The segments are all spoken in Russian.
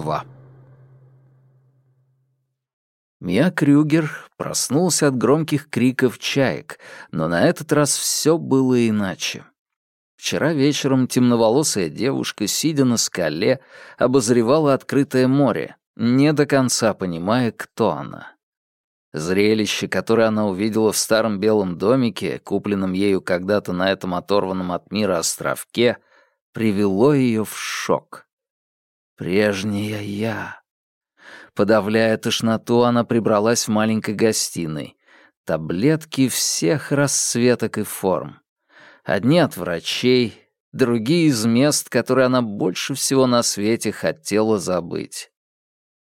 2 Мия Крюгер проснулся от громких криков чаек, но на этот раз все было иначе. Вчера вечером темноволосая девушка, сидя на скале, обозревала открытое море, не до конца понимая, кто она. Зрелище, которое она увидела в старом белом домике, купленном ею когда-то на этом оторванном от мира островке, привело ее в шок. Прежняя я. Подавляя тошноту, она прибралась в маленькой гостиной. Таблетки всех расцветок и форм. Одни от врачей, другие из мест, которые она больше всего на свете хотела забыть.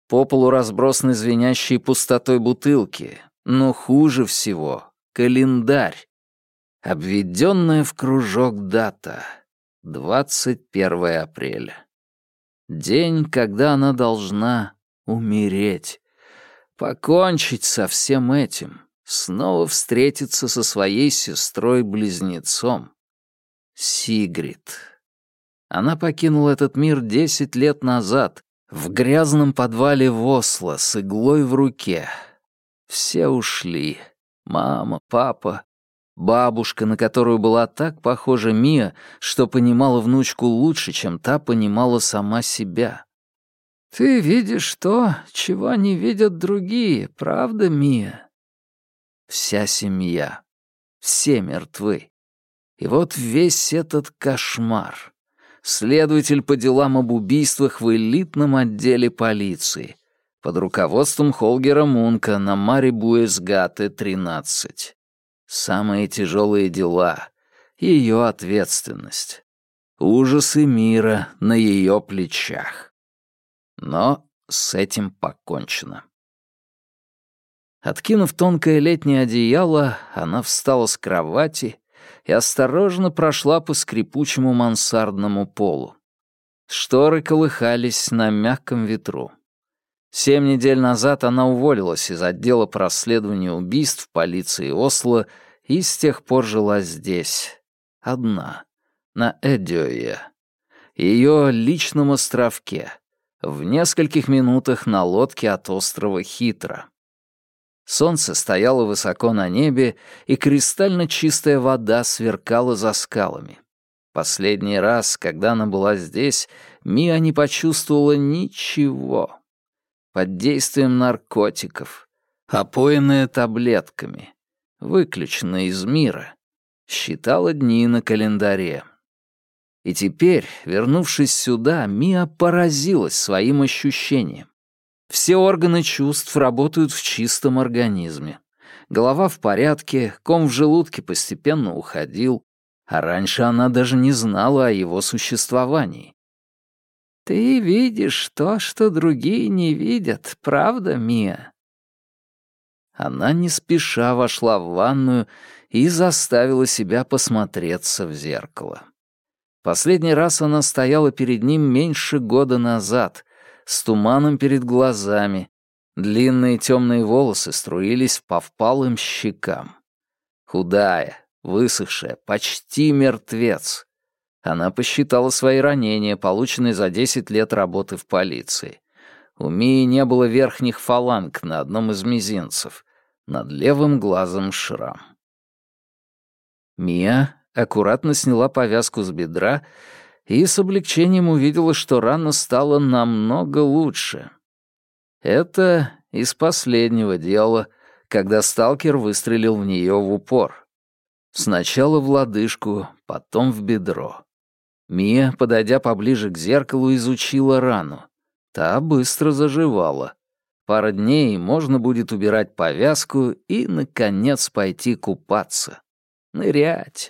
По полу разбросаны звенящие пустотой бутылки, но хуже всего — календарь. Обведенная в кружок дата — 21 апреля. День, когда она должна умереть, покончить со всем этим, снова встретиться со своей сестрой-близнецом. Сигрид. Она покинула этот мир десять лет назад, в грязном подвале Восла с иглой в руке. Все ушли. Мама, папа, бабушка, на которую была так похожа Мия, что понимала внучку лучше, чем та понимала сама себя. «Ты видишь то, чего не видят другие, правда, Мия?» Вся семья. Все мертвы. И вот весь этот кошмар. Следователь по делам об убийствах в элитном отделе полиции под руководством Холгера Мунка на Маре Буэсгате 13. Самые тяжелые дела, ее ответственность. Ужасы мира на ее плечах. Но с этим покончено. Откинув тонкое летнее одеяло, она встала с кровати и осторожно прошла по скрипучему мансардному полу. Шторы колыхались на мягком ветру. Семь недель назад она уволилась из отдела по расследованию убийств полиции Осло и с тех пор жила здесь, одна, на Эдёе, ее личном островке, в нескольких минутах на лодке от острова Хитра. Солнце стояло высоко на небе, и кристально чистая вода сверкала за скалами. Последний раз, когда она была здесь, Мия не почувствовала ничего. Под действием наркотиков, опоенная таблетками, выключенная из мира, считала дни на календаре. И теперь, вернувшись сюда, Мия поразилась своим ощущением. Все органы чувств работают в чистом организме. Голова в порядке, ком в желудке постепенно уходил, а раньше она даже не знала о его существовании. «Ты видишь то, что другие не видят, правда, Мия?» Она не спеша вошла в ванную и заставила себя посмотреться в зеркало. Последний раз она стояла перед ним меньше года назад, с туманом перед глазами. Длинные темные волосы струились по впалым щекам. Худая, высохшая, почти мертвец. Она посчитала свои ранения, полученные за 10 лет работы в полиции. У Мии не было верхних фаланг на одном из мизинцев. Над левым глазом шрам. Мия аккуратно сняла повязку с бедра и с облегчением увидела, что рана стала намного лучше. Это из последнего дела, когда сталкер выстрелил в нее в упор. Сначала в лодыжку, потом в бедро. Мия, подойдя поближе к зеркалу, изучила рану. Та быстро заживала. Пара дней можно будет убирать повязку и, наконец, пойти купаться. Нырять.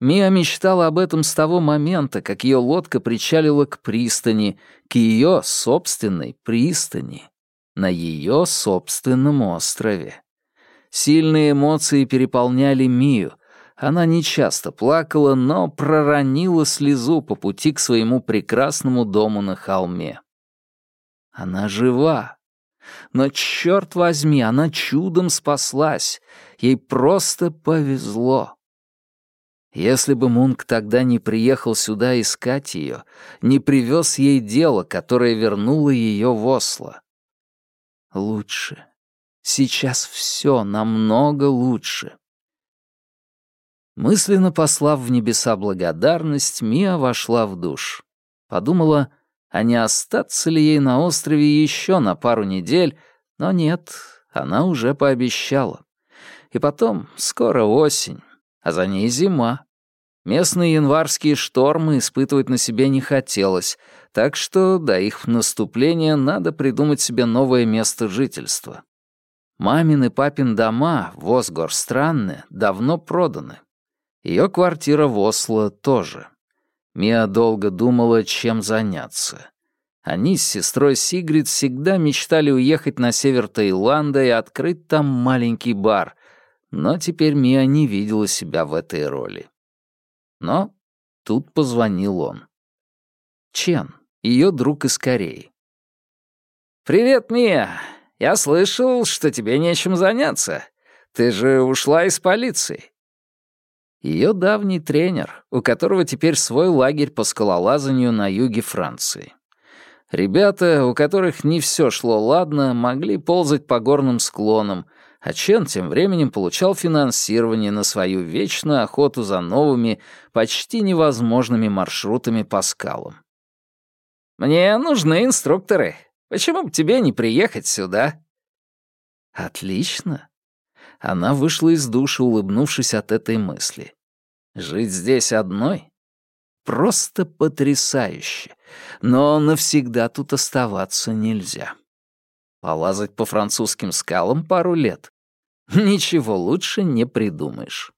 Мия мечтала об этом с того момента, как ее лодка причалила к пристани, к ее собственной пристани, на ее собственном острове. Сильные эмоции переполняли Мию. Она нечасто плакала, но проронила слезу по пути к своему прекрасному дому на холме. Она жива. Но, черт возьми, она чудом спаслась. Ей просто повезло. Если бы Мунк тогда не приехал сюда искать ее, не привез ей дело, которое вернуло ее в Осло. Лучше. Сейчас все намного лучше. Мысленно послав в небеса благодарность, Мия вошла в душ. Подумала, а не остаться ли ей на острове еще на пару недель, но нет, она уже пообещала. И потом, скоро осень, а за ней зима. Местные январские штормы испытывать на себе не хотелось, так что до их наступления надо придумать себе новое место жительства. Мамин и папин дома в Осгор-Странне давно проданы. Ее квартира в Осло тоже. Мия долго думала, чем заняться. Они с сестрой Сигрид всегда мечтали уехать на север Таиланда и открыть там маленький бар, но теперь Мия не видела себя в этой роли. Но тут позвонил он. Чен, ее друг из Кореи. «Привет, Мия. Я слышал, что тебе нечем заняться. Ты же ушла из полиции». Ее давний тренер, у которого теперь свой лагерь по скалолазанию на юге Франции. Ребята, у которых не все шло ладно, могли ползать по горным склонам, а Чен тем временем получал финансирование на свою вечную охоту за новыми, почти невозможными маршрутами по скалам. «Мне нужны инструкторы. Почему бы тебе не приехать сюда?» «Отлично. Она вышла из душа, улыбнувшись от этой мысли. Жить здесь одной? Просто потрясающе. Но навсегда тут оставаться нельзя. Полазать по французским скалам пару лет? Ничего лучше не придумаешь.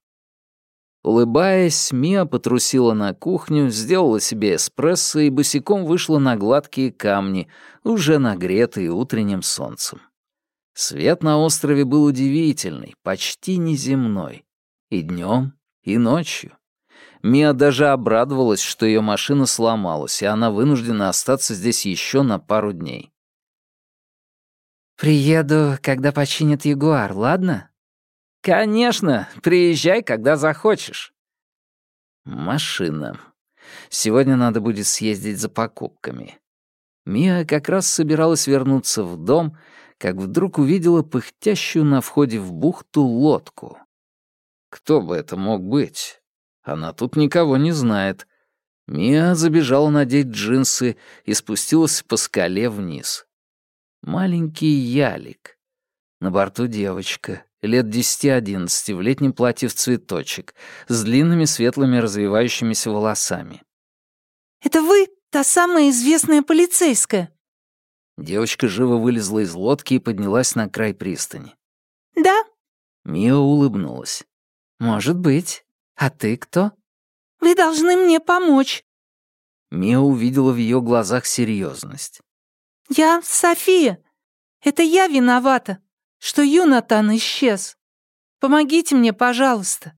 Улыбаясь, Мия потрусила на кухню, сделала себе эспрессо и босиком вышла на гладкие камни, уже нагретые утренним солнцем. Свет на острове был удивительный, почти неземной. И днем, и ночью. Мия даже обрадовалась, что ее машина сломалась, и она вынуждена остаться здесь еще на пару дней. «Приеду, когда починят Ягуар, ладно?» «Конечно, приезжай, когда захочешь». Машина. Сегодня надо будет съездить за покупками. Мия как раз собиралась вернуться в дом, как вдруг увидела пыхтящую на входе в бухту лодку. Кто бы это мог быть? Она тут никого не знает. Мия забежала надеть джинсы и спустилась по скале вниз. Маленький ялик. На борту девочка, лет десяти-одиннадцати, в летнем платье в цветочек, с длинными светлыми развивающимися волосами. «Это вы, та самая известная полицейская?» Девочка живо вылезла из лодки и поднялась на край пристани. «Да?» Мия улыбнулась. «Может быть. А ты кто?» «Вы должны мне помочь». Мия увидела в ее глазах серьезность. «Я София. Это я виновата, что Юнатан исчез. Помогите мне, пожалуйста».